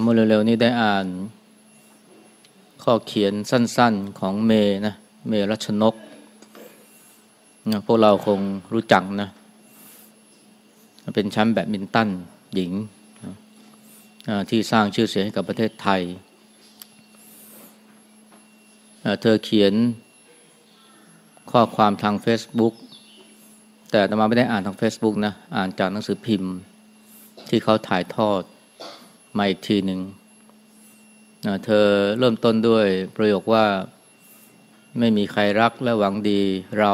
เมื่อเร็วๆนี้ได้อ่านข้อเขียนสั้นๆของเมนะ เมรัชนกนะพวกเราคงรู้จักนะ เป็นแชมป์แบดมินตันหญิงนะที่สร้างชื่อเสียงให้กับประเทศไทยเธอเขียนข้อความทาง Facebook แต่ตมาไม่ได้อ่านทาง Facebook นะ อ่านจากหนังสือพิมพ์ที่เขาถ่ายทอด มาอีกทีหนึ่งเธอเริ่มต้นด้วยประโยคว่าไม่มีใครรักและหวังดีเรา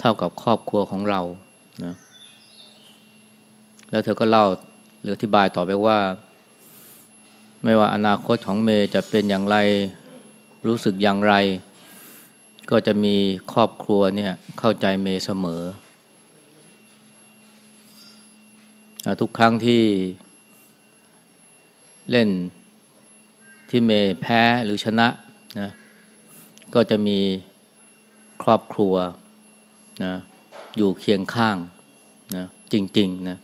เท่ากับครอบครัวของเรานะแล้วเธอก็เล่าหรืออธิบายต่อไปว่า ไม่ว่าอนาคตของเมย์จะเป็นอย่างไร รู้สึกอย่างไร ก็จะมีครอบครัวเนี่ยเข้าใจเมย์เสมอ ทุกครั้งที่ เล่นที่เมย์แพ้หรือชนะนะก็จะมีครอบครัวนะอยู่เคียงข้างนะจริงๆนะ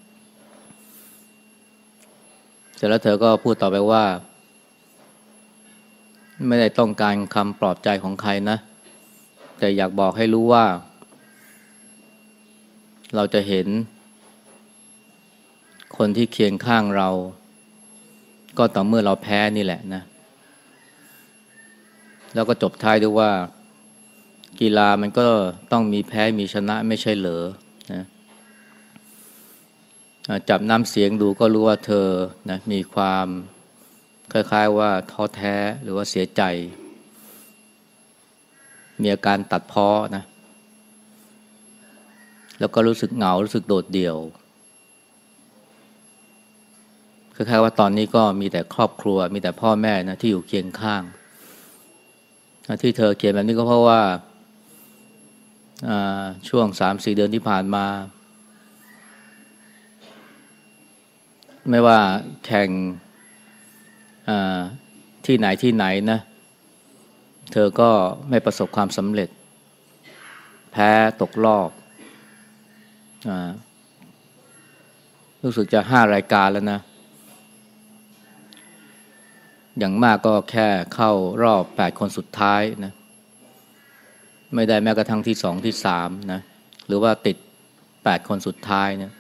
เสร็จแล้วเธอก็พูดต่อไปว่า ไม่ได้ต้องการคำปลอบใจของใครนะ แต่อยากบอกให้รู้ว่า เราจะเห็นคนที่เคียงข้างเรา ก็ต่อเมื่อเราแพ้นี่แหละนะ แล้วก็จบท้ายด้วยว่า กีฬามันก็ต้องมีแพ้มีชนะไม่ใช่เหรอนะจับน้ำเสียงดูก็รู้ว่าเธอนะมีความคล้าย ๆ ว่าท้อแท้หรือว่าเสียใจ มีอาการตัดพ้อนะ แล้วก็รู้สึกเหงารู้สึกโดดเดี่ยวค ล้ายๆว่าตอนนี้ก็มีแต่ครอบครัว มีแต่พ่อแม่นะที่อยู่เคียงข้าง ที่เธอเขียนแบบนี้ก็เพราะว่าช่วงสามสี่เดือนที่ผ่านมา ไม่ว่าแข่งที่ไหนที่ไหนนะ เธอก็ไม่ประสบความสำเร็จ แพ้ตกรอบอรู้สึกจะห้ารายการแล้วนะ อย่างมากก็แค่เข้ารอบแปดคนสุดท้ายนะไม่ได้แม้กระทั่งที่สองที่สามนะหรือว่าติดแปดคนสุดท้ายเนะ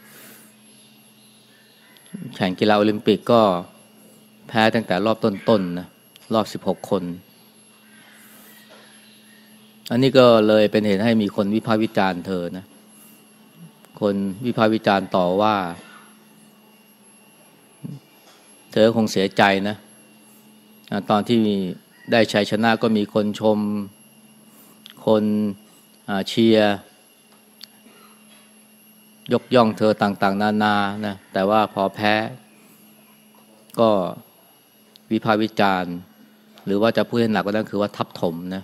แข่งกีฬาโอลิมปิกก็แพ้ตั้งแต่รอบต้นๆนนะรอบสิบหกคน อันนี้ก็เลยเป็นเหตุให้มีคนวิพากษ์วิจารณ์เธอนะคนวิพากษ์วิจารณ์ต่อว่า เธอคงเสียใจนะ ตอนที่ได้ชัยชนะก็มีคนชม คนเชียร์ยกย่องเธอต่างๆ นานานะแต่ว่าพอแพ้ ก็วิพากษ์วิจารณ์ หรือว่าจะพูดให้หนักก็นั่นคือว่าทับถมนะ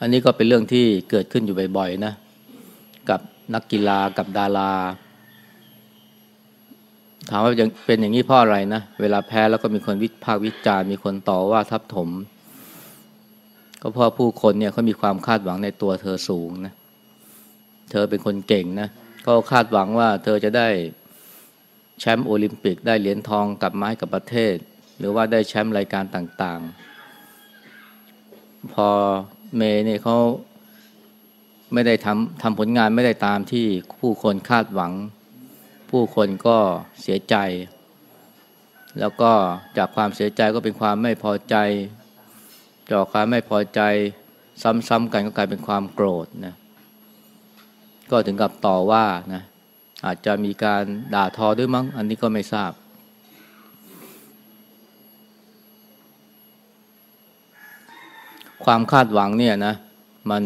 อันนี้ก็เป็นเรื่องที่เกิดขึ้นอยู่บ่อยๆนะกับนักกีฬากับดารา ถามว่าเป็นอย่างนี้เพราะอะไรนะ เวลาแพ้แล้วก็มีคนวิพากษ์วิจารณ์มีคนต่อว่าทับถม ก็เพราะผู้คนเนี่ยเขามีความคาดหวังในตัวเธอสูงนะ เธอเป็นคนเก่งนะก็คาดหวังว่าเธอจะได้แชมป์โอลิมปิกได้เหรียญทองกลับมาให้กับประเทศ หรือว่าได้แชมป์รายการต่างๆ พอเมย์เนี่ยเขาไม่ได้ทำทำผลงานไม่ได้ตามที่ผู้คนคาดหวัง ผู้คนก็เสียใจ แล้วก็จากความเสียใจก็เป็นความไม่พอใจ จากความไม่พอใจซ้ำๆกันก็กลายเป็นความโกรธนะก็ถึงกับต่อว่านะอาจจะมีการด่าทอด้วยมั้ง อันนี้ก็ไม่ทราบ ความคาดหวังเนี่ยนะ มัน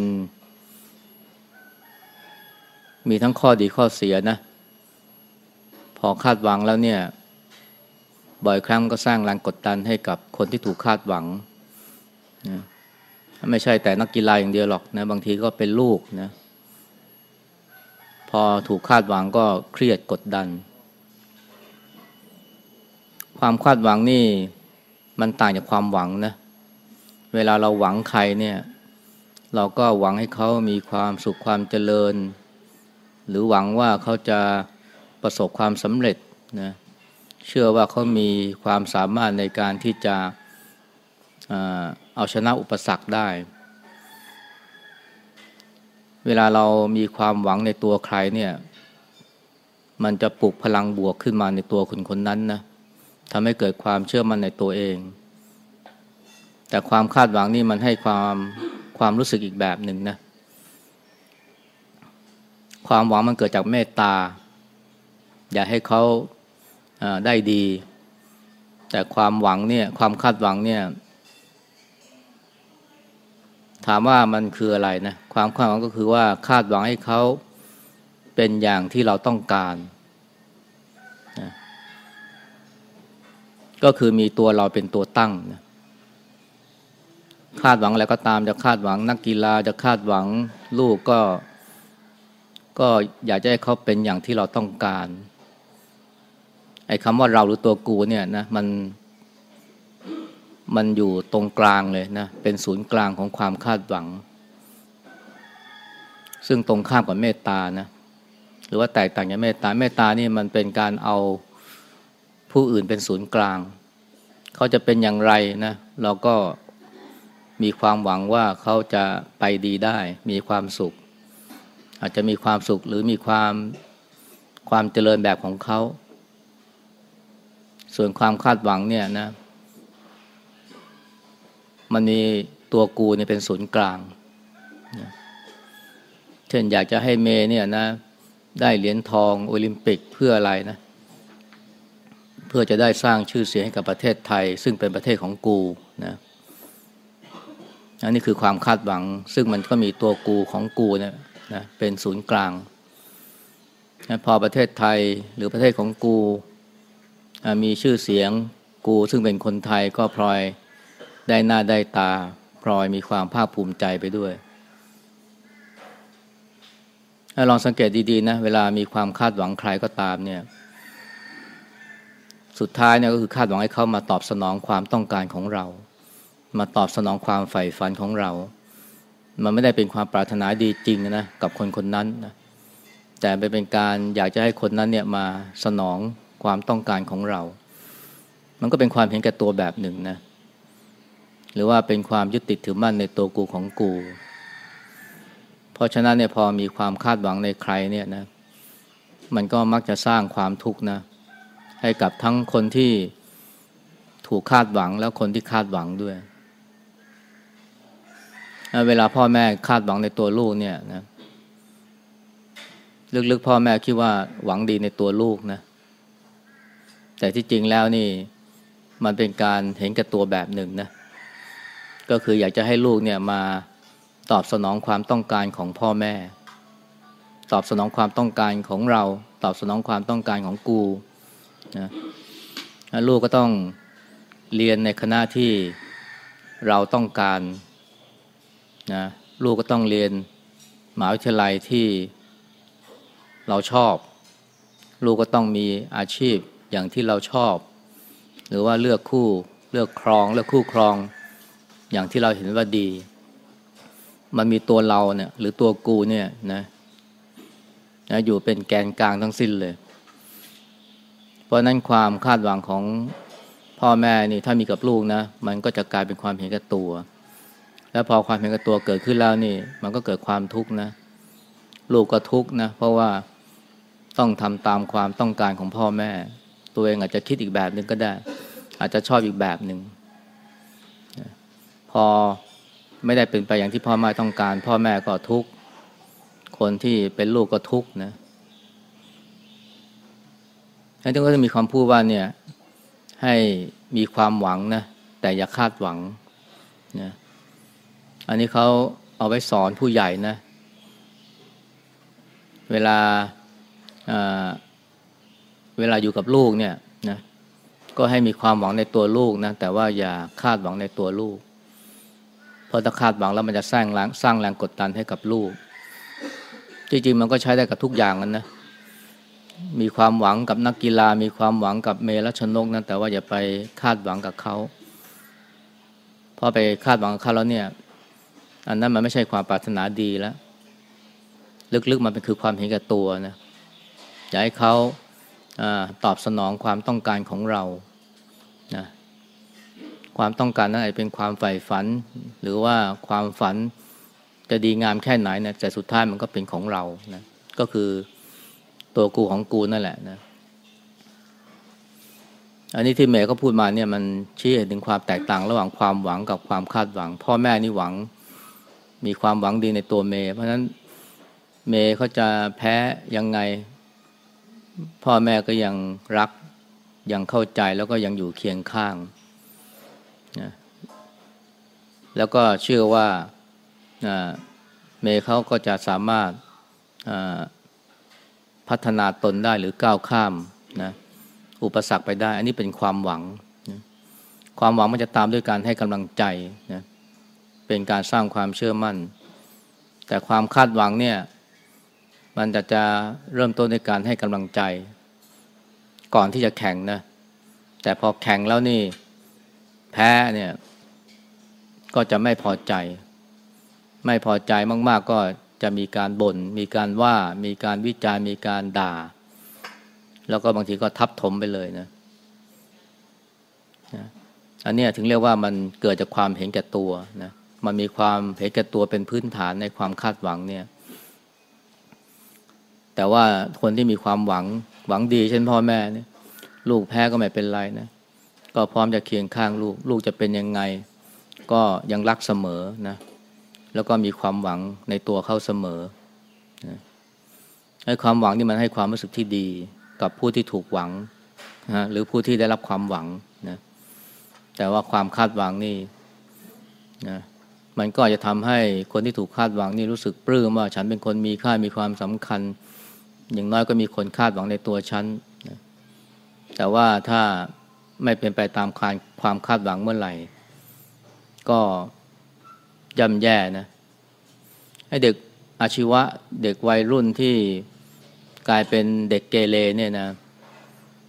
มีทั้งข้อดีข้อเสียนะ อคาดหวังแล้วเนี่ย บ่อยครั้งก็สร้างแรงกดดันให้กับคนที่ถูกคาดหวังนะไม่ใช่แต่นักกีฬาอย่างเดียวหรอกนะบางทีก็เป็นลูกนะพอถูกคาดหวังก็เครียดกดดัน ความคาดหวังนี่มันต่างจากความหวังนะเวลาเราหวังใครเนี่ย เราก็หวังให้เขามีความสุขความเจริญ หรือหวังว่าเขาจะ ประสบความสำเร็จนะเชื่อว่าเขามีความสามารถในการที่จะเอาชนะอุปสรรคได้ เวลาเรามีความหวังในตัวใครเนี่ยมันจะปลุกพลังบวกขึ้นมาในตัวคนคนนั้นนะทำให้เกิดความเชื่อมั่นในตัวเอง แต่ความคาดหวังนี่มันให้ความความรู้สึกอีกแบบหนึ่งนะ ความหวังมันเกิดจากเมตตา อยากให้เขาได้ดี แต่ความหวังเนี่ยความคาดหวังเนี่ยถามว่ามันคืออะไรนะความคาดหวังก็คือว่าคาดหวังให้เขาเป็นอย่างที่เราต้องการนะก็คือมีตัวเราเป็นตัวตั้งนะคาดหวังอะไรก็ตามจะคาดหวัง นักกีฬาจะคาดหวังลูกก็ ก็อยากจะให้เขาเป็นอย่างที่เราต้องการ อ้คำว่าเราหรือตัวกูเนี่ยนะมันมันอยู่ตรงกลางเลยนะเป็นศูนย์กลางของความคาดหวัง ซึ่งตรงข้ามกับเมตตานะหรือว่าแตกต่างจากเมตตาเมตตานี่มันเป็นการเอาผู้อื่นเป็นศูนย์กลาง เขาจะเป็นอย่างไรนะเราก็มีความหวังว่าเขาจะไปดีได้ มีความสุข อาจจะมีความสุขหรือมีความความเจริญแบบของเขา ส่วนความคาดหวังเนี่ยนะ มันมีตัวกูเนี่ยเป็นศูนย์กลางเช่นอยากจะให้เมเนี่ยนะ ได้เหรียญทองโอลิมปิกเพื่ออะไรนะ เพื่อจะได้สร้างชื่อเสียงให้กับประเทศไทย ซึ่งเป็นประเทศของกูนะอันนี้คือความคาดหวัง ซึ่งมันก็มีตัวกูของกูเนี่ยนะเป็นศูนย์กลางพอประเทศไทยหรือประเทศของกู มีชื่อเสียงกูซึ่งเป็นคนไทยก็พลอยได้หน้าได้ตาพลอยมีความภาคภูมิใจไปด้วยลองสังเกตดีๆนะเวลามีความคาดหวังใครก็ตามเนี่ย สุดท้ายเนี่ยก็คือคาดหวังให้เขามาตอบสนองความต้องการของเรา มาตอบสนองความใฝ่ฝันของเรา มันไม่ได้เป็นความปรารถนาดีจริงนะกับคนคนนั้นนะแต่เป็นการอยากจะให้คนนั้นเนี่ยมาสนอง ความต้องการของเรา มันก็เป็นความเห็นแก่ตัวแบบหนึ่งนะ หรือว่าเป็นความยึดติดถือมั่นในตัวกูของกู เพราะฉะนั้นเนี่ยพอมีความคาดหวังในใครเนี่ยนะ มันก็มักจะสร้างความทุกข์นะ ให้กับทั้งคนที่ถูกคาดหวังแล้วคนที่คาดหวังด้วย เวลาพ่อแม่คาดหวังในตัวลูกเนี่ยนะ ลึกๆพ่อแม่คิดว่าหวังดีในตัวลูกนะ แต่ที่จริงแล้วนี่มันเป็นการเห็นกับตัวแบบหนึ่งนะก็คืออยากจะให้ลูกเนี่ยมาตอบสนองความต้องการของพ่อแม่ ตอบสนองความต้องการของเรา ตอบสนองความต้องการของกูนะลูกก็ต้องเรียนในคณะที่เราต้องการนะลูกก็ต้องเรียนมหาวิทยาลัยที่เราชอบ ลูกก็ต้องมีอาชีพ อย่างที่เราชอบ หรือว่าเลือกคู่เลือกครองเลือกคู่ครอง อย่างที่เราเห็นว่าดี มันมีตัวเราเนี่ย หรือตัวกูเนี่ยนะนะอยู่เป็นแกนกลางทั้งสิ้นเลย เพราะนั้นความคาดหวังของพ่อแม่นี่ถ้ามีกับลูกนะ มันก็จะกลายเป็นความเห็นแก่ตัว แล้วพอความเห็นแกับตัวเกิดขึ้นแล้วนี่ มันก็เกิดความทุกข์นะ ลูกก็ทุกข์นะ เพราะว่าต้องทำตามความต้องการของพ่อแม่ ตัวเองอาจจะคิดอีกแบบหนึ่งก็ได้ อาจจะชอบอีกแบบหนึ่งพอไม่ได้เป็นไปอย่างที่พ่อแม่ต้องการ พ่อแม่ก็ทุกข์คนที่เป็นลูกก็ทุกข์นะอันนี้ก็จะมีความพูดว่าเนี่ยให้มีความหวังนะแต่อย่าคาดหวังนะอันนี้เขาเอาไว้สอนผู้ใหญ่นะ เวลา เวลาอยู่กับลูกเนี่ยนะก็ให้มีความหวังในตัวลูกนะแต่ว่าอย่าคาดหวังในตัวลูก เพราะถ้าคาดหวังแล้วมันจะสร้างแรงสร้างแรงกดดันให้กับลูก จริงๆมันก็ใช้ได้กับทุกอย่างนันนะมีความหวังกับนักกีฬา มีความหวังกับเมลัชนกนะแต่ว่าอย่าไปคาดหวังกับเขาพอไปคาดหวังกับเขาแล้วเนี่ย อันนั้นมันไม่ใช่ความปรารถนาดีแล้ว ลึกๆมันเป็นคือความเห็นแก่ตัวนะอยากให้เขา อตอบสนองความต้องการของเรานะความต้องการนั้นอาจเป็นความใฝ่ฝัน หรือว่าความฝันจะดีงามแค่ไหนนะแต่สุดท้ายมันก็เป็นของเรานะก็คือตัวกูของกูนั่นแหละนะอันนี้ที่เมย์ก็พูดมาเนี่ยมันชี้เห็นถึงความแตกต่างระหว่างความหวังกับความคาดหวัง พ่อแม่นี่หวังมีความหวังดีในตัวเมย์เพราะฉะนั้นเมย์เขาจะแพ้ยังไง พ่อแม่ก็ยังรักยังเข้าใจแล้วก็ยังอยู่เคียงข้างนะแล้วก็เชื่อว่าเมย์เขาก็จะสามารถพัฒนาตนได้หรือก้าวข้ามนะอุปสรรคไปได้ อันนี้เป็นความหวังนะความหวังมันจะตามด้วยการให้กำลังใจนะเป็นการสร้างความเชื่อมั่น แต่ความคาดหวังเนี่ย มันจะจะเริ่มต้นในการให้กำลังใจ ก่อนที่จะแข่งนะ แต่พอแข่งแล้วนี่ แพ้เนี่ย ก็จะไม่พอใจ ไม่พอใจมาก ๆ ก็จะมีการบน่น มีการว่า มีการวิจารมีการด่า แล้วก็บางทีก็ทับถมไปเลยนะอันนี้ถึงเรียกว่ามันเกิดจากความเห็นแก่ตัวนะ มันมีความเห็นแก่ตัวเป็นพื้นฐานในความคาดหวังเนี่ย แต่ว่าคนที่มีความหวังหวังดี เช่นพ่อแม่เนี่ยลูกแพ้ก็ไม่เป็นไรนะก็พร้อมจะเคียงข้างลูก ลูกจะเป็นยังไง ก็ยังรักเสมอนะแล้วก็มีความหวังในตัวเขาเสมอนะให้ความหวังนี่มันให้ความรู้สึกที่ดี กับผู้ที่ถูกหวังนะหรือผู้ที่ได้รับความหวังนะแต่ว่าความคาดหวังนี่นะมันก็จะทำให้คนที่ถูกคาดหวังนี่รู้สึกปลื้มว่าฉันเป็นคนมีค่ามีความสำคัญ อย่างน้อยก็มีคนคาดหวังในตัวฉันนะแต่ว่าถ้าไม่เป็นไปตามความคาดหวังเมื่อไหร่ ก็ย่ำแย่นะให้เด็กอาชีวะเด็กวัยรุ่นที่กลายเป็นเด็กเกเรเนี่ยนะ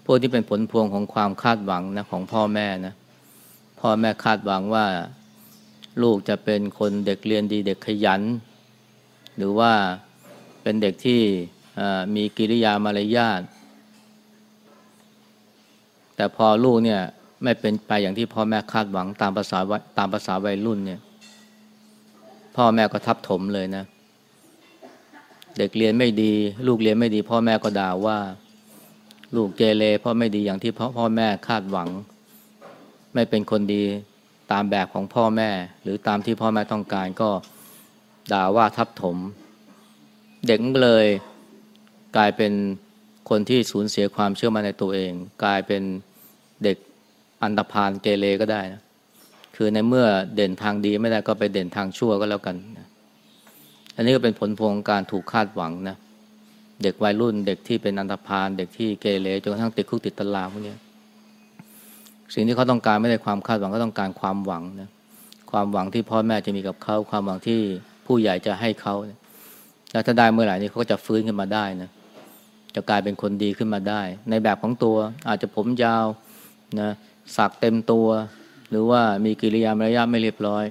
พวกที่เป็นผลพวงของความคาดหวังนะของพ่อแม่นะพ่อแม่คาดหวังว่าลูกจะเป็นคนเด็กเรียนดีเด็กขยัน หรือว่าเป็นเด็กที่ มีกิริยามารยาทแต่พอลูกเนี่ยไม่เป็นไปอย่างที่พ่อแม่คาดหวังตามภาษาตามภาษาวัยรุ่นเนี่ย พ่อแม่ก็ทับถมเลยนะ เด็กเรียนไม่ดี ลูกเรียนไม่ดี พ่อแม่ก็ด่าว่า ลูกเกเรพ่อไม่ดีอย่างที่พ่อพ่อแม่คาดหวัง ไม่เป็นคนดีตามแบบของพ่อแม่ หรือตามที่พ่อแม่ต้องการก็ด่าว่าทับถม เด็กเลย กลายเป็นคนที่สูญเสียความเชื่อมั่นในตัวเอง กลายเป็นเด็กอันตรพานเกเรก็ได้นะคือในเมื่อเด่นทางดีไม่ได้ก็ไปเด่นทางชั่วก็แล้วกันนะอันนี้ก็เป็นผลพวงการถูกคาดหวังนะเด็กวัยรุ่น เด็กที่เป็นอันธพาลเด็กที่เกเรจนกระทั่งติดคุกติดตารางพวกนี้สิ่งที่เขาต้องการไม่ได้ความคาดหวังก็ต้องการความหวังนะความหวังที่พ่อแม่จะมีกับเขาความหวังที่ผู้ใหญ่จะให้เขาแล้วถ้าได้เมื่อไหร่นี่เขาก็จะฟื้นขึ้นมาได้นะ จะกลายเป็นคนดีขึ้นมาได้ ในแบบของตัวอาจจะผมยาวนะสักเต็มตัว หรือว่ามีกิริยามารยาทไม่เรียบร้อย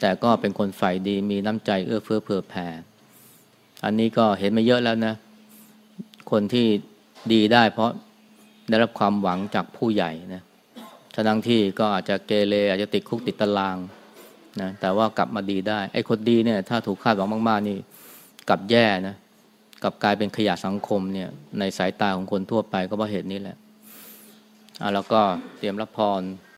แต่ก็เป็นคนฝ่ายดีมีน้ำใจเอื้อเฟื้อเผื่อแผ่ อันนี้ก็เห็นมาเยอะแล้วนะ คนที่ดีได้เพราะได้รับความหวังจากผู้ใหญ่นะทั้งที่ก็อาจจะเกเรอาจจะติดคุกติดตารางนะแต่ว่ากลับมาดีได้ไอ้คนดีเนี่ยถ้าถูกคาดหวังมาก ๆ นี่กลับแย่นะ กลับกลายเป็นขยะสังคมเนี่ยในสายตาของคนทั่วไปก็เพราะเหตุนี้แหละอะแล้วก็เตรียมรับพร